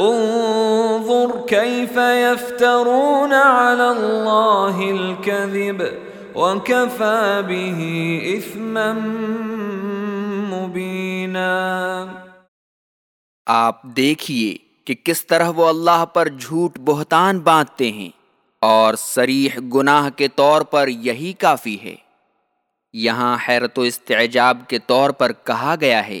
انظر كيف يفترون على الله الكذب وكفى به إثما مبينا۔ آپ دیکھیے کہ کس طرح وہ اللہ پر جھوٹ بہتان باندھتے ہیں اور سریح گناہ کے طور پر یہی کافی ہے۔ یہاں حیرت و استعجاب کے طور پر کہا گیا ہے